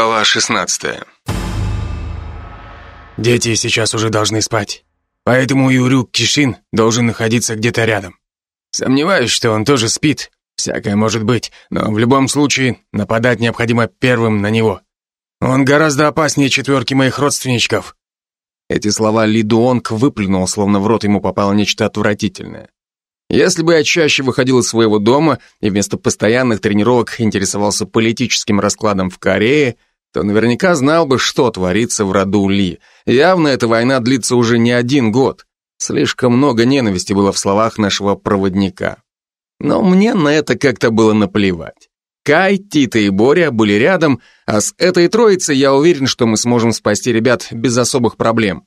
Глава 16 Дети сейчас уже должны спать, поэтому Юрюк Кишин должен находиться где-то рядом. Сомневаюсь, что он тоже спит, всякое может быть, но в любом случае нападать необходимо первым на него. Он гораздо опаснее четверки моих родственничков. Эти слова Ли Дуонг выплюнул, словно в рот ему попало нечто отвратительное. Если бы я чаще выходил из своего дома и вместо постоянных тренировок интересовался политическим раскладом в Корее, то наверняка знал бы, что творится в роду Ли. Явно эта война длится уже не один год. Слишком много ненависти было в словах нашего проводника. Но мне на это как-то было наплевать. Кай, Тита и Боря были рядом, а с этой троицей я уверен, что мы сможем спасти ребят без особых проблем.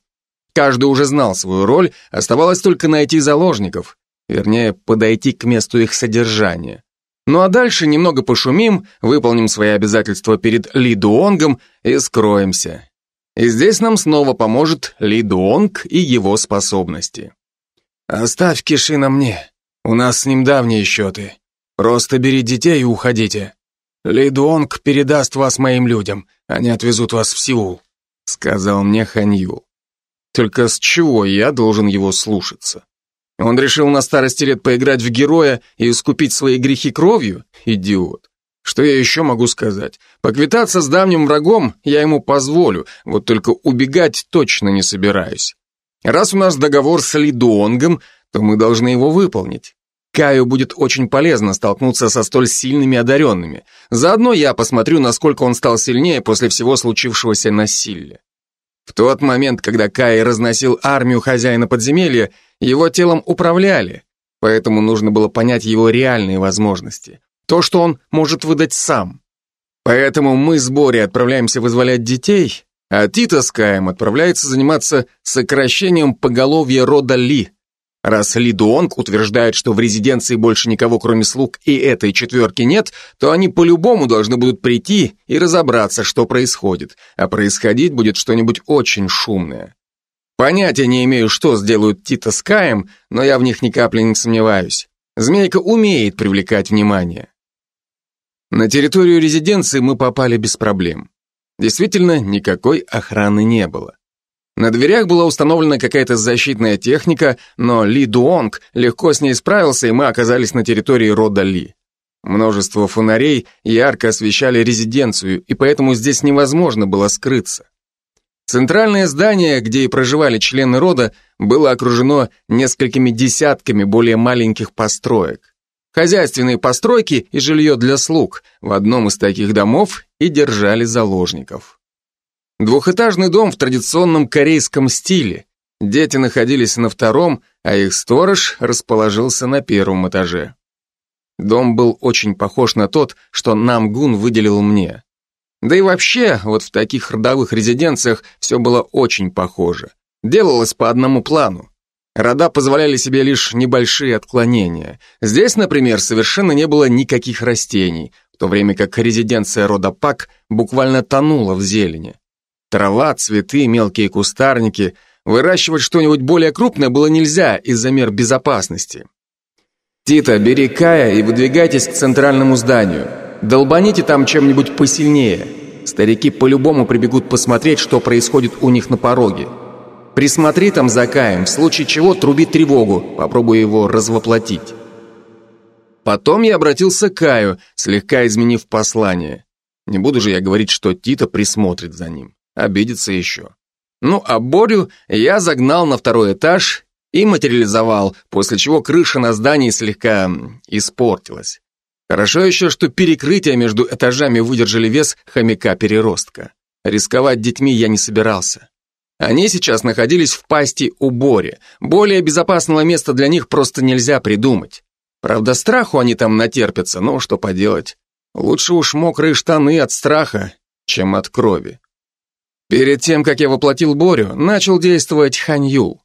Каждый уже знал свою роль, оставалось только найти заложников. Вернее, подойти к месту их содержания. Ну а дальше немного пошумим, выполним свои обязательства перед Ли Дуонгом и скроемся. И здесь нам снова поможет Ли Дуонг и его способности. Оставь Кишина мне. У нас с ним давние счеты. Просто бери детей и уходите. Ли Дуонг передаст вас моим людям. Они отвезут вас в Сеул, сказал мне Ханью. Только с чего я должен его слушаться? Он решил на старости лет поиграть в героя и искупить свои грехи кровью? Идиот. Что я еще могу сказать? Поквитаться с давним врагом я ему позволю, вот только убегать точно не собираюсь. Раз у нас договор с Лидуонгом, то мы должны его выполнить. Каю будет очень полезно столкнуться со столь сильными одаренными. Заодно я посмотрю, насколько он стал сильнее после всего случившегося насилия. В тот момент, когда Кай разносил армию хозяина подземелья, его телом управляли, поэтому нужно было понять его реальные возможности. То, что он может выдать сам. Поэтому мы с Бори отправляемся вызволять детей, а Тита с Каем отправляется заниматься сокращением поголовья рода Ли. Раз Ли Дуонг утверждает, что в резиденции больше никого, кроме слуг, и этой четверки нет, то они по-любому должны будут прийти и разобраться, что происходит, а происходить будет что-нибудь очень шумное. Понятия не имею, что сделают Тита с Каем, но я в них ни капли не сомневаюсь. Змейка умеет привлекать внимание. На территорию резиденции мы попали без проблем. Действительно, никакой охраны не было. На дверях была установлена какая-то защитная техника, но Ли Дуонг легко с ней справился, и мы оказались на территории рода Ли. Множество фонарей ярко освещали резиденцию, и поэтому здесь невозможно было скрыться. Центральное здание, где и проживали члены рода, было окружено несколькими десятками более маленьких построек. Хозяйственные постройки и жилье для слуг в одном из таких домов и держали заложников. Двухэтажный дом в традиционном корейском стиле. Дети находились на втором, а их сторож расположился на первом этаже. Дом был очень похож на тот, что Намгун выделил мне. Да и вообще, вот в таких родовых резиденциях все было очень похоже. Делалось по одному плану. Рода позволяли себе лишь небольшие отклонения. Здесь, например, совершенно не было никаких растений, в то время как резиденция рода Пак буквально тонула в зелени. Трава, цветы, мелкие кустарники. Выращивать что-нибудь более крупное было нельзя из-за мер безопасности. «Тита, бери Кая и выдвигайтесь к центральному зданию. Долбаните там чем-нибудь посильнее. Старики по-любому прибегут посмотреть, что происходит у них на пороге. Присмотри там за Каем, в случае чего труби тревогу, попробуй его развоплотить. Потом я обратился к Каю, слегка изменив послание. Не буду же я говорить, что Тита присмотрит за ним. Обидится еще. Ну, а Борю я загнал на второй этаж и материализовал, после чего крыша на здании слегка испортилась. Хорошо еще, что перекрытия между этажами выдержали вес хомяка-переростка. Рисковать детьми я не собирался. Они сейчас находились в пасти у Бори. Более безопасного места для них просто нельзя придумать. Правда, страху они там натерпятся, но что поделать. Лучше уж мокрые штаны от страха, чем от крови. Перед тем, как я воплотил Борю, начал действовать Ханью.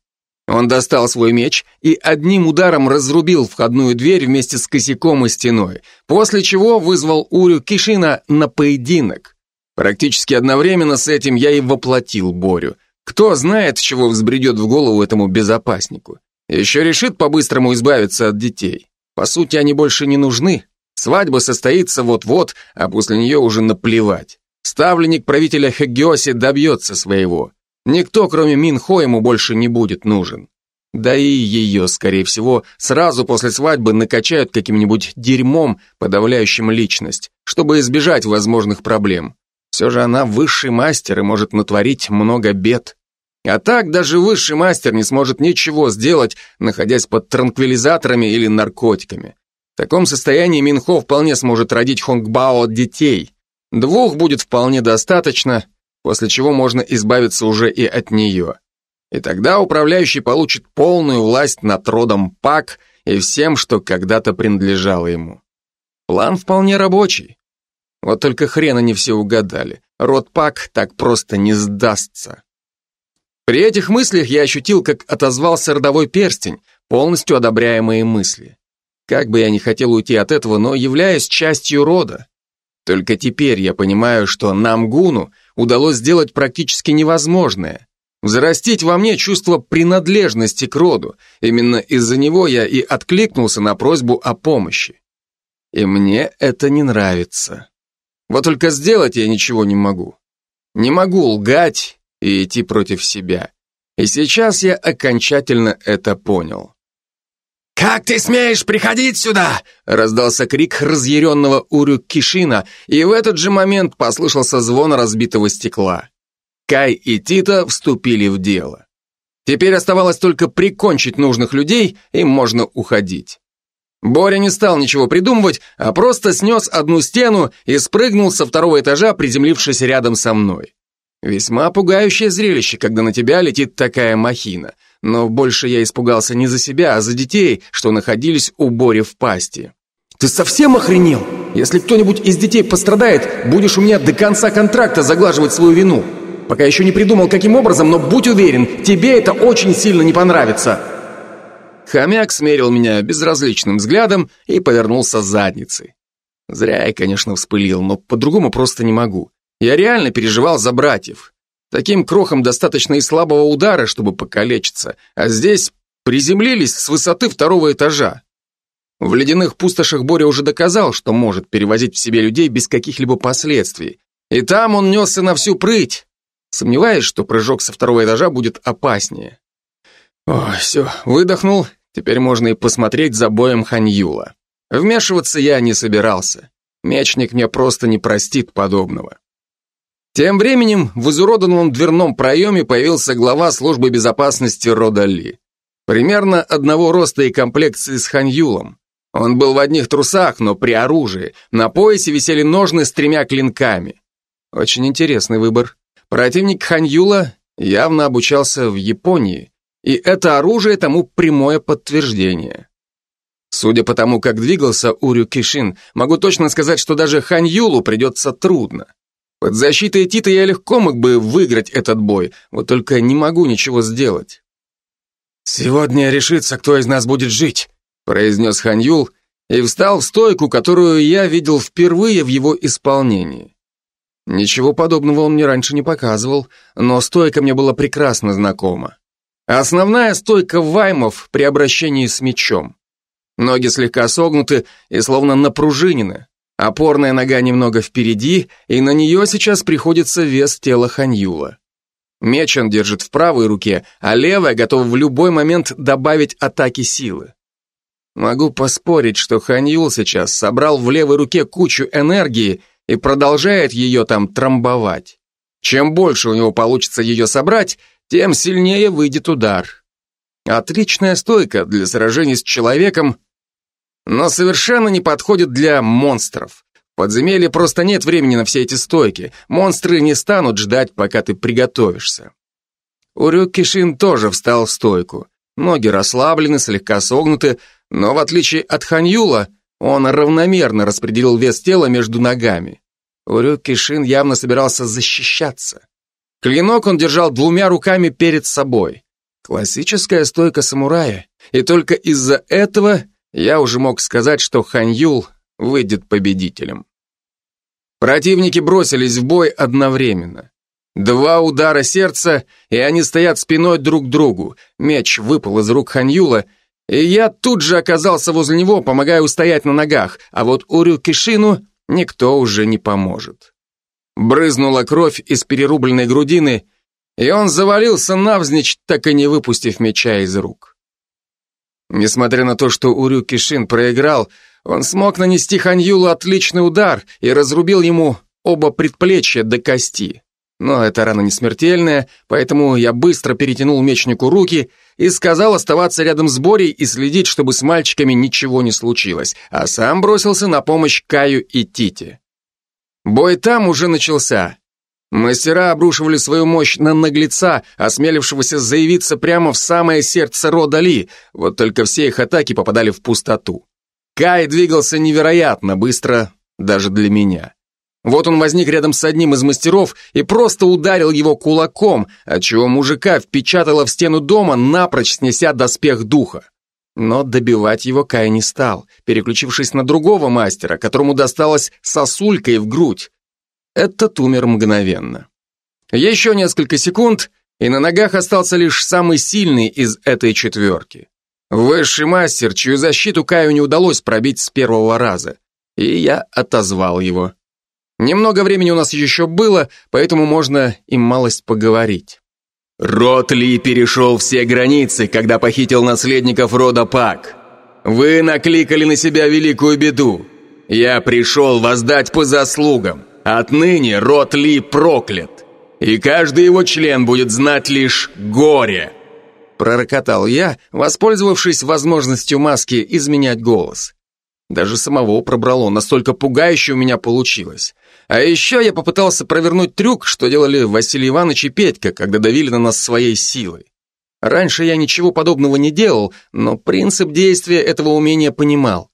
Он достал свой меч и одним ударом разрубил входную дверь вместе с косяком и стеной, после чего вызвал Урю Кишина на поединок. Практически одновременно с этим я и воплотил Борю. Кто знает, чего взбредет в голову этому безопаснику. Еще решит по-быстрому избавиться от детей. По сути, они больше не нужны. Свадьба состоится вот-вот, а после нее уже наплевать. Ставленник правителя Хэгиоси добьется своего. Никто, кроме Минхо, ему больше не будет нужен. Да и ее, скорее всего, сразу после свадьбы накачают каким-нибудь дерьмом, подавляющим личность, чтобы избежать возможных проблем. Все же она высший мастер и может натворить много бед. А так даже высший мастер не сможет ничего сделать, находясь под транквилизаторами или наркотиками. В таком состоянии Минхо вполне сможет родить Хонгбао детей. Двух будет вполне достаточно, после чего можно избавиться уже и от нее. И тогда управляющий получит полную власть над родом Пак и всем, что когда-то принадлежало ему. План вполне рабочий. Вот только хрена не все угадали. Род Пак так просто не сдастся. При этих мыслях я ощутил, как отозвался родовой перстень, полностью одобряя мои мысли. Как бы я ни хотел уйти от этого, но являюсь частью рода. Только теперь я понимаю, что Намгуну удалось сделать практически невозможное. Взрастить во мне чувство принадлежности к роду. Именно из-за него я и откликнулся на просьбу о помощи. И мне это не нравится. Вот только сделать я ничего не могу. Не могу лгать и идти против себя. И сейчас я окончательно это понял. «Как ты смеешь приходить сюда?» раздался крик разъяренного Урю Кишина, и в этот же момент послышался звон разбитого стекла. Кай и Тита вступили в дело. Теперь оставалось только прикончить нужных людей, и можно уходить. Боря не стал ничего придумывать, а просто снес одну стену и спрыгнул со второго этажа, приземлившись рядом со мной. Весьма пугающее зрелище, когда на тебя летит такая махина. Но больше я испугался не за себя, а за детей, что находились у Бори в пасти. «Ты совсем охренел? Если кто-нибудь из детей пострадает, будешь у меня до конца контракта заглаживать свою вину. Пока еще не придумал, каким образом, но будь уверен, тебе это очень сильно не понравится». Хомяк смерил меня безразличным взглядом и повернулся задницей. Зря я, конечно, вспылил, но по-другому просто не могу. Я реально переживал за братьев. Таким крохам достаточно и слабого удара, чтобы покалечиться, а здесь приземлились с высоты второго этажа. В ледяных пустошах Боря уже доказал, что может перевозить в себе людей без каких-либо последствий. И там он несся на всю прыть. Сомневаюсь, что прыжок со второго этажа будет опаснее. О, все, выдохнул, теперь можно и посмотреть за боем Ханьюла. Вмешиваться я не собирался. Мечник мне просто не простит подобного. Тем временем в изуродованном дверном проеме появился глава службы безопасности рода Ли. Примерно одного роста и комплекции с Ханьюлом. Он был в одних трусах, но при оружии. На поясе висели ножны с тремя клинками. Очень интересный выбор. Противник Ханьюла явно обучался в Японии, и это оружие тому прямое подтверждение. Судя по тому, как двигался Урю Кишин, могу точно сказать, что даже Ханьюлу придется трудно. Под защитой Тита я легко мог бы выиграть этот бой, вот только не могу ничего сделать. «Сегодня решится, кто из нас будет жить», произнес Ханьюл и встал в стойку, которую я видел впервые в его исполнении. Ничего подобного он мне раньше не показывал, но стойка мне была прекрасно знакома. Основная стойка ваймов при обращении с мечом. Ноги слегка согнуты и словно напружинены. Опорная нога немного впереди, и на нее сейчас приходится вес тела Ханьюла. Меч он держит в правой руке, а левая готова в любой момент добавить атаки силы. Могу поспорить, что Ханьюл сейчас собрал в левой руке кучу энергии и продолжает ее там трамбовать. Чем больше у него получится ее собрать, тем сильнее выйдет удар. Отличная стойка для сражений с человеком, но совершенно не подходит для монстров. В подземелье просто нет времени на все эти стойки. Монстры не станут ждать, пока ты приготовишься. Урюк Кишин тоже встал в стойку. Ноги расслаблены, слегка согнуты, но в отличие от Ханьюла, он равномерно распределил вес тела между ногами. Урюк Кишин явно собирался защищаться. Клинок он держал двумя руками перед собой. Классическая стойка самурая. И только из-за этого я уже мог сказать, что Хан Юл выйдет победителем. Противники бросились в бой одновременно. Два удара сердца, и они стоят спиной друг к другу. Меч выпал из рук Ханьюла, и я тут же оказался возле него, помогая устоять на ногах, а вот Урю Кишину никто уже не поможет. брызнула кровь из перерубленной грудины, и он завалился навзничь, так и не выпустив меча из рук. Несмотря на то, что Урю Кишин проиграл, он смог нанести Ханьюлу отличный удар и разрубил ему оба предплечья до кости. Но эта рана не смертельная, поэтому я быстро перетянул мечнику руки и сказал оставаться рядом с Борей и следить, чтобы с мальчиками ничего не случилось, а сам бросился на помощь Каю и Тите. Бой там уже начался. Мастера обрушивали свою мощь на наглеца, осмелившегося заявиться прямо в самое сердце рода Ли, вот только все их атаки попадали в пустоту. Кай двигался невероятно быстро, даже для меня. Вот он возник рядом с одним из мастеров и просто ударил его кулаком, отчего мужика впечатало в стену дома, напрочь снеся доспех духа. Но добивать его Кай не стал, переключившись на другого мастера, которому досталось сосулькой в грудь. Этот умер мгновенно. Еще несколько секунд, и на ногах остался лишь самый сильный из этой четверки. Высший мастер, чью защиту Каю не удалось пробить с первого раза. И я отозвал его. Немного времени у нас еще было, поэтому можно им малость поговорить. Род Ли перешел все границы, когда похитил наследников рода Пак. Вы накликали на себя великую беду. Я пришел воздать по заслугам. Отныне род Ли проклят. И каждый его член будет знать лишь горе. Пророкотал я, воспользовавшись возможностью маски изменять голос. Даже самого пробрало, настолько пугающе у меня получилось. А еще я попытался провернуть трюк, что делали Василий Иванович и Петька, когда давили на нас своей силой. Раньше я ничего подобного не делал, но принцип действия этого умения понимал.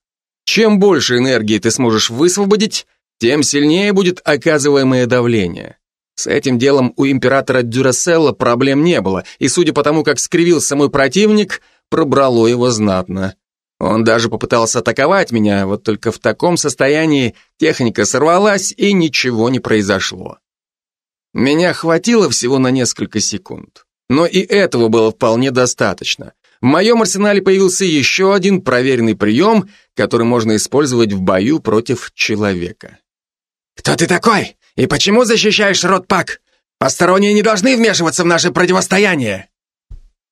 Чем больше энергии ты сможешь высвободить, тем сильнее будет оказываемое давление. С этим делом у императора Дюраселла проблем не было, и судя по тому, как скривился мой противник, пробрало его знатно. Он даже попытался атаковать меня, вот только в таком состоянии техника сорвалась и ничего не произошло. Меня хватило всего на несколько секунд. Но и этого было вполне достаточно. В моем арсенале появился еще один проверенный прием, который можно использовать в бою против человека. «Кто ты такой? И почему защищаешь род Пак? Посторонние не должны вмешиваться в наше противостояние!»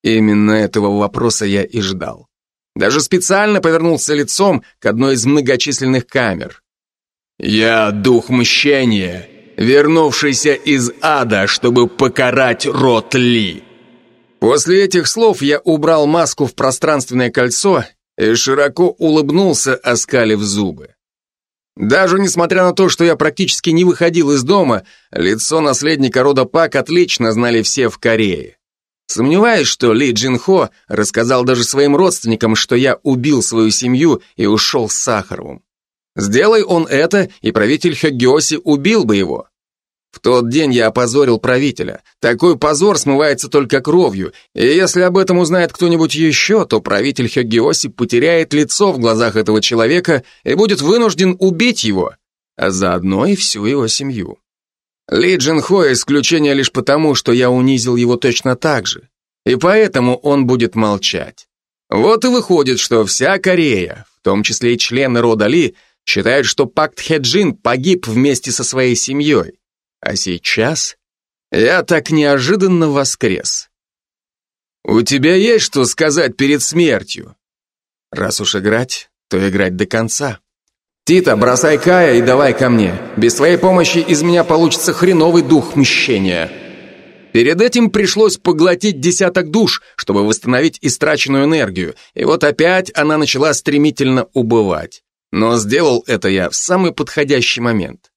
Именно этого вопроса я и ждал. Даже специально повернулся лицом к одной из многочисленных камер. «Я дух мщения, вернувшийся из ада, чтобы покарать род Ли». После этих слов я убрал маску в пространственное кольцо и широко улыбнулся, оскалив зубы. Даже несмотря на то, что я практически не выходил из дома, лицо наследника рода Пак отлично знали все в Корее. Сомневаюсь, что Ли Джин Хо рассказал даже своим родственникам, что я убил свою семью и ушел с Сахаровым. Сделай он это, и правитель Хёгёси убил бы его. В тот день я опозорил правителя. Такой позор смывается только кровью, и если об этом узнает кто-нибудь еще, то правитель Хёгиоси потеряет лицо в глазах этого человека и будет вынужден убить его, а заодно и всю его семью. Ли Джин Хо исключение лишь потому, что я унизил его точно так же. И поэтому он будет молчать. Вот и выходит, что вся Корея, в том числе и члены рода Ли, считают, что Пакт Хеджин погиб вместе со своей семьей. А сейчас я так неожиданно воскрес. У тебя есть что сказать перед смертью? Раз уж играть, то играть до конца. «Тита, бросай Кая и давай ко мне. Без твоей помощи из меня получится хреновый дух мщения». Перед этим пришлось поглотить десяток душ, чтобы восстановить истраченную энергию, и вот опять она начала стремительно убывать. Но сделал это я в самый подходящий момент.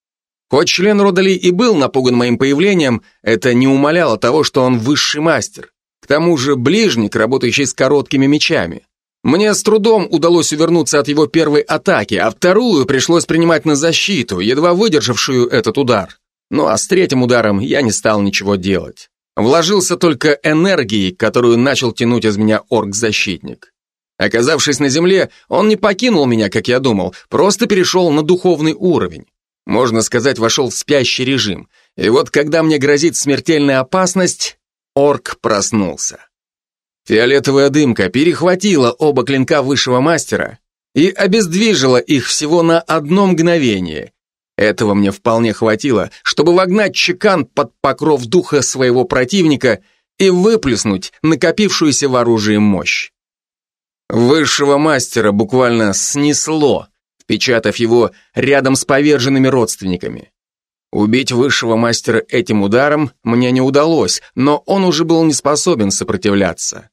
Хоть член Родали и был напуган моим появлением, это не умаляло того, что он высший мастер. К тому же ближник, работающий с короткими мечами. Мне с трудом удалось увернуться от его первой атаки, а вторую пришлось принимать на защиту, едва выдержавшую этот удар. Ну а с третьим ударом я не стал ничего делать. Вложился только энергией, которую начал тянуть из меня орк-защитник. Оказавшись на земле, он не покинул меня, как я думал, просто перешел на духовный уровень. Можно сказать, вошел в спящий режим. И вот когда мне грозит смертельная опасность, орк проснулся. Фиолетовая дымка перехватила оба клинка высшего мастера и обездвижила их всего на одно мгновение. Этого мне вполне хватило, чтобы вогнать чекан под покров духа своего противника и выплеснуть накопившуюся в оружии мощь. Высшего мастера буквально снесло, впечатав его рядом с поверженными родственниками. Убить высшего мастера этим ударом мне не удалось, но он уже был не способен сопротивляться.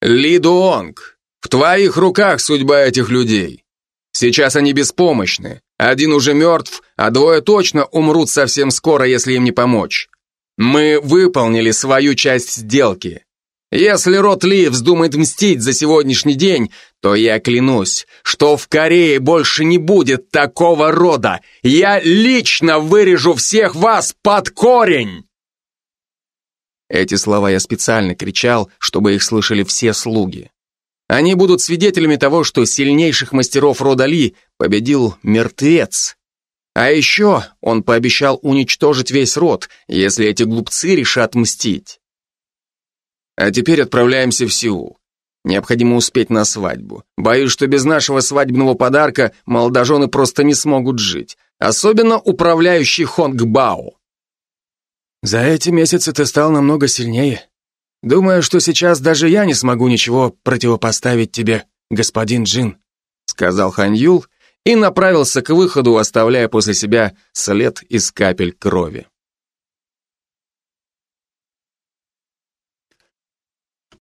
Ли Дуонг, в твоих руках судьба этих людей. Сейчас они беспомощны. Один уже мертв, а двое точно умрут совсем скоро, если им не помочь. Мы выполнили свою часть сделки. Если род Ли вздумает мстить за сегодняшний день, то я клянусь, что в Корее больше не будет такого рода. Я лично вырежу всех вас под корень!» Эти слова я специально кричал, чтобы их слышали все слуги. Они будут свидетелями того, что сильнейших мастеров рода Ли победил мертвец. А еще он пообещал уничтожить весь род, если эти глупцы решат мстить. А теперь отправляемся в Сеул. Необходимо успеть на свадьбу. Боюсь, что без нашего свадебного подарка молодожены просто не смогут жить. Особенно управляющий Хонг Бао. За эти месяцы ты стал намного сильнее. Думаю, что сейчас даже я не смогу ничего противопоставить тебе, господин Джин, сказал Хан Юл и направился к выходу, оставляя после себя след из капель крови.